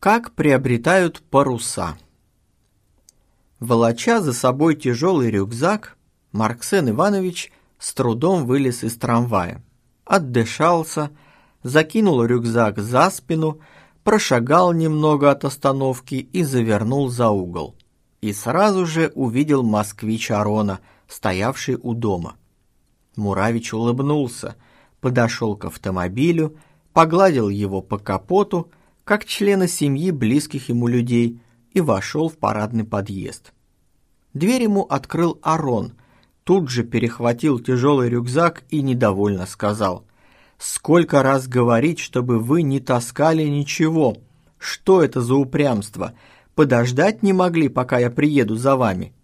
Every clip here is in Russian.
Как приобретают паруса? Волоча за собой тяжелый рюкзак, Марксен Иванович с трудом вылез из трамвая, отдышался, закинул рюкзак за спину, прошагал немного от остановки и завернул за угол. И сразу же увидел москвич Арона, стоявший у дома. Муравич улыбнулся, подошел к автомобилю, погладил его по капоту как члена семьи близких ему людей, и вошел в парадный подъезд. Дверь ему открыл Арон, тут же перехватил тяжелый рюкзак и недовольно сказал, «Сколько раз говорить, чтобы вы не таскали ничего? Что это за упрямство? Подождать не могли, пока я приеду за вами?»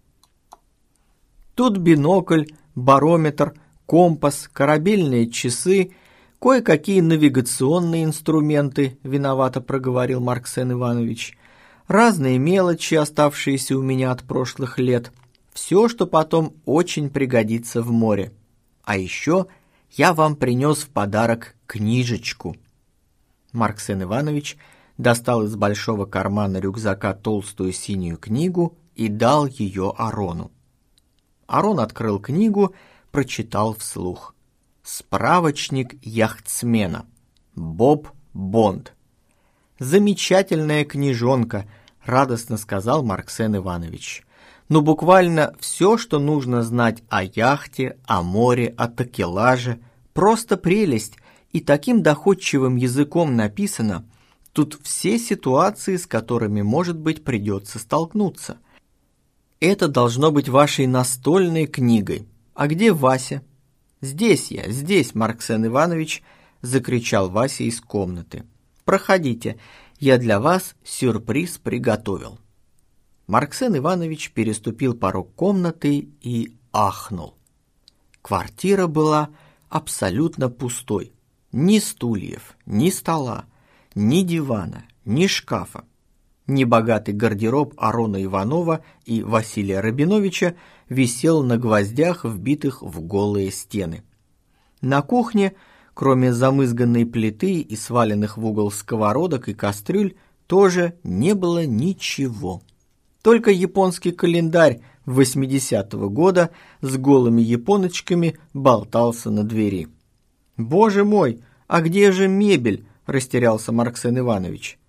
Тут бинокль, барометр, компас, корабельные часы — кое-какие навигационные инструменты, виновато проговорил Марксен Иванович, разные мелочи, оставшиеся у меня от прошлых лет, все, что потом очень пригодится в море. А еще я вам принес в подарок книжечку. Марксен Иванович достал из большого кармана рюкзака толстую синюю книгу и дал ее Арону. Арон открыл книгу, прочитал вслух. Справочник яхтсмена. Боб Бонд. Замечательная книжонка, радостно сказал Марксен Иванович. Ну, буквально все, что нужно знать о яхте, о море, о такелаже. Просто прелесть. И таким доходчивым языком написано. Тут все ситуации, с которыми, может быть, придется столкнуться. Это должно быть вашей настольной книгой. А где Вася? «Здесь я, здесь, Марксен Иванович!» — закричал Вася из комнаты. «Проходите, я для вас сюрприз приготовил». Марксен Иванович переступил порог комнаты и ахнул. Квартира была абсолютно пустой. Ни стульев, ни стола, ни дивана, ни шкафа. Небогатый гардероб Арона Иванова и Василия Рабиновича висел на гвоздях, вбитых в голые стены. На кухне, кроме замызганной плиты и сваленных в угол сковородок и кастрюль, тоже не было ничего. Только японский календарь 80-го года с голыми японочками болтался на двери. «Боже мой, а где же мебель?» – растерялся Марксен Иванович.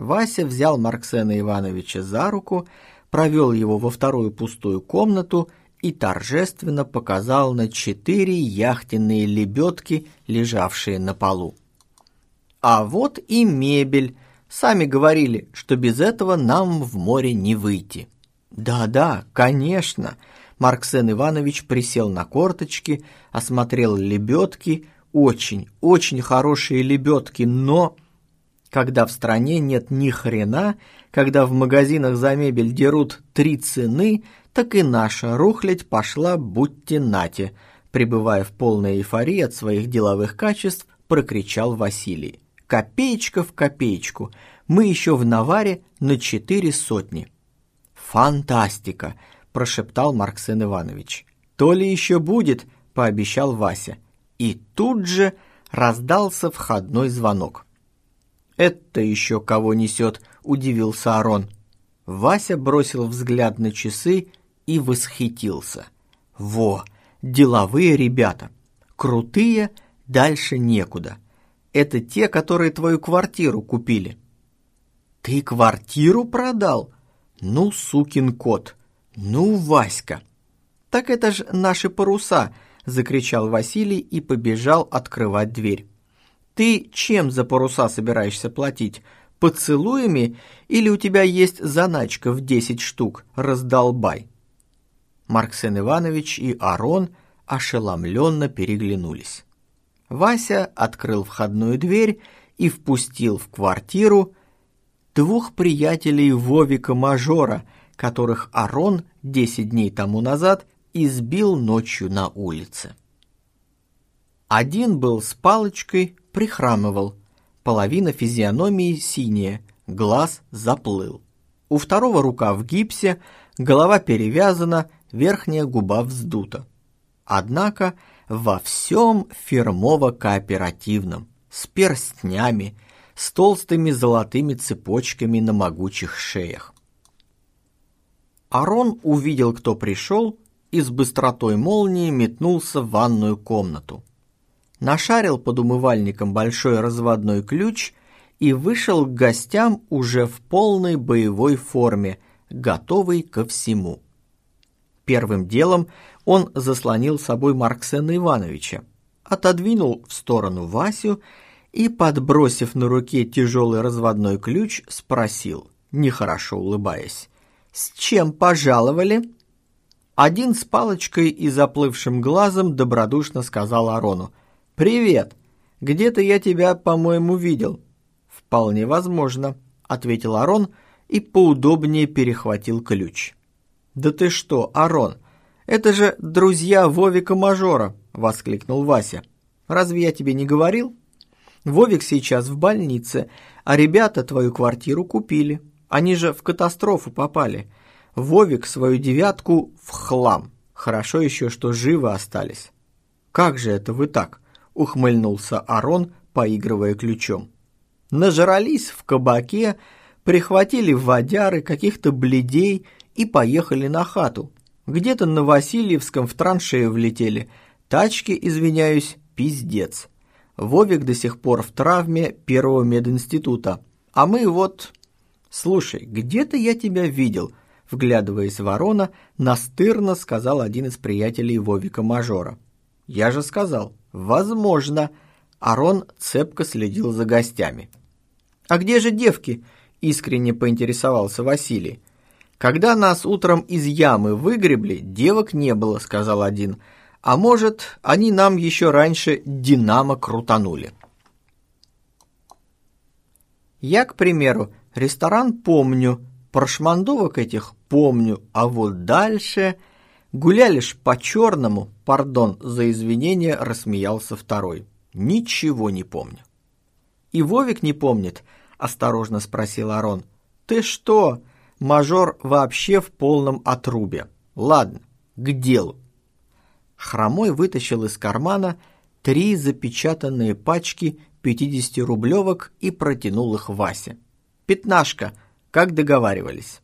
Вася взял Марксена Ивановича за руку, провел его во вторую пустую комнату и торжественно показал на четыре яхтенные лебедки, лежавшие на полу. А вот и мебель. Сами говорили, что без этого нам в море не выйти. Да-да, конечно. Марксен Иванович присел на корточки, осмотрел лебедки, очень, очень хорошие лебедки, но когда в стране нет ни хрена, когда в магазинах за мебель дерут три цены, так и наша рухлядь пошла будьте нате, пребывая в полной эйфории от своих деловых качеств, прокричал Василий. Копеечка в копеечку, мы еще в наваре на четыре сотни. Фантастика, прошептал Марксен Иванович. То ли еще будет, пообещал Вася. И тут же раздался входной звонок. «Это еще кого несет?» – удивился Арон. Вася бросил взгляд на часы и восхитился. «Во, деловые ребята! Крутые, дальше некуда. Это те, которые твою квартиру купили». «Ты квартиру продал? Ну, сукин кот! Ну, Васька!» «Так это ж наши паруса!» – закричал Василий и побежал открывать дверь. Ты чем за паруса собираешься платить? Поцелуями или у тебя есть заначка в десять штук? Раздолбай!» Марксен Иванович и Арон ошеломленно переглянулись. Вася открыл входную дверь и впустил в квартиру двух приятелей Вовика-мажора, которых Арон десять дней тому назад избил ночью на улице. Один был с палочкой, прихрамывал. Половина физиономии синяя, глаз заплыл. У второго рука в гипсе, голова перевязана, верхняя губа вздута. Однако во всем фирмово-кооперативном, с перстнями, с толстыми золотыми цепочками на могучих шеях. Арон увидел, кто пришел, и с быстротой молнии метнулся в ванную комнату. Нашарил под умывальником большой разводной ключ и вышел к гостям уже в полной боевой форме, готовый ко всему. Первым делом он заслонил собой Марксена Ивановича, отодвинул в сторону Васю и, подбросив на руке тяжелый разводной ключ, спросил, нехорошо улыбаясь, «С чем пожаловали?» Один с палочкой и заплывшим глазом добродушно сказал Арону, «Привет! Где-то я тебя, по-моему, видел». «Вполне возможно», — ответил Арон и поудобнее перехватил ключ. «Да ты что, Арон, это же друзья Вовика-мажора!» — воскликнул Вася. «Разве я тебе не говорил? Вовик сейчас в больнице, а ребята твою квартиру купили. Они же в катастрофу попали. Вовик свою девятку в хлам. Хорошо еще, что живы остались». «Как же это вы так?» — ухмыльнулся Арон, поигрывая ключом. «Нажрались в кабаке, прихватили водяры, каких-то бледей и поехали на хату. Где-то на Васильевском в траншею влетели. Тачки, извиняюсь, пиздец. Вовик до сих пор в травме первого мединститута. А мы вот... Слушай, где-то я тебя видел, вглядываясь в ворона, настырно сказал один из приятелей Вовика-мажора. Я же сказал, возможно. Арон цепко следил за гостями. «А где же девки?» – искренне поинтересовался Василий. «Когда нас утром из ямы выгребли, девок не было», — сказал один. «А может, они нам еще раньше динамо крутанули». Я, к примеру, ресторан помню, прошмандовок этих помню, а вот дальше... Гуляли ж по-черному, пардон за извинение, рассмеялся второй. Ничего не помню. И Вовик не помнит, осторожно спросил Арон. Ты что? Мажор вообще в полном отрубе. Ладно, к делу. Хромой вытащил из кармана три запечатанные пачки 50-рублевок и протянул их Васе. «Пятнашка, как договаривались».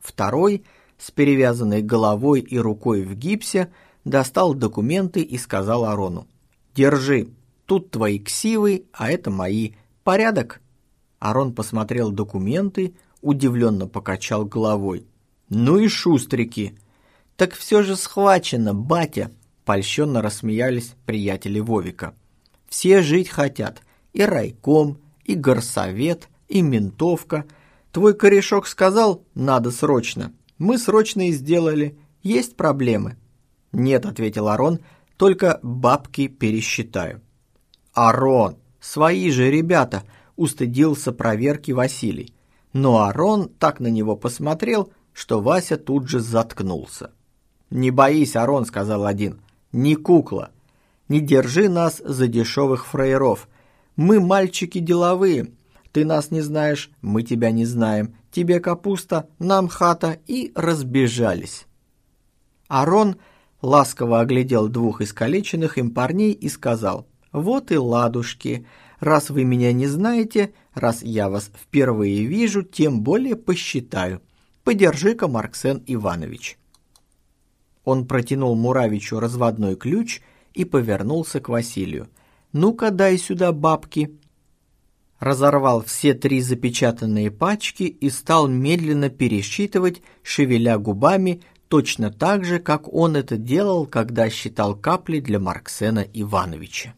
Второй, с перевязанной головой и рукой в гипсе, достал документы и сказал Арону. «Держи, тут твои ксивы, а это мои. Порядок?» Арон посмотрел документы, удивленно покачал головой. «Ну и шустрики!» «Так все же схвачено, батя!» Польщенно рассмеялись приятели Вовика. «Все жить хотят. И райком, и горсовет, и ментовка. Твой корешок сказал, надо срочно. Мы срочно и сделали. Есть проблемы?» «Нет», — ответил Арон, — «только бабки пересчитаю». «Арон, свои же ребята!» — устыдился проверки Василий. Но Арон так на него посмотрел, что Вася тут же заткнулся. «Не боись, Арон», — сказал один, — «не кукла. Не держи нас за дешевых фраеров. Мы мальчики деловые. Ты нас не знаешь, мы тебя не знаем. Тебе капуста, нам хата» и разбежались. Арон ласково оглядел двух искалеченных им парней и сказал, «Вот и ладушки, Раз вы меня не знаете, раз я вас впервые вижу, тем более посчитаю. Подержи-ка, Марксен Иванович». Он протянул Муравичу разводной ключ и повернулся к Василию. «Ну-ка, дай сюда бабки». Разорвал все три запечатанные пачки и стал медленно пересчитывать, шевеля губами, точно так же, как он это делал, когда считал капли для Марксена Ивановича.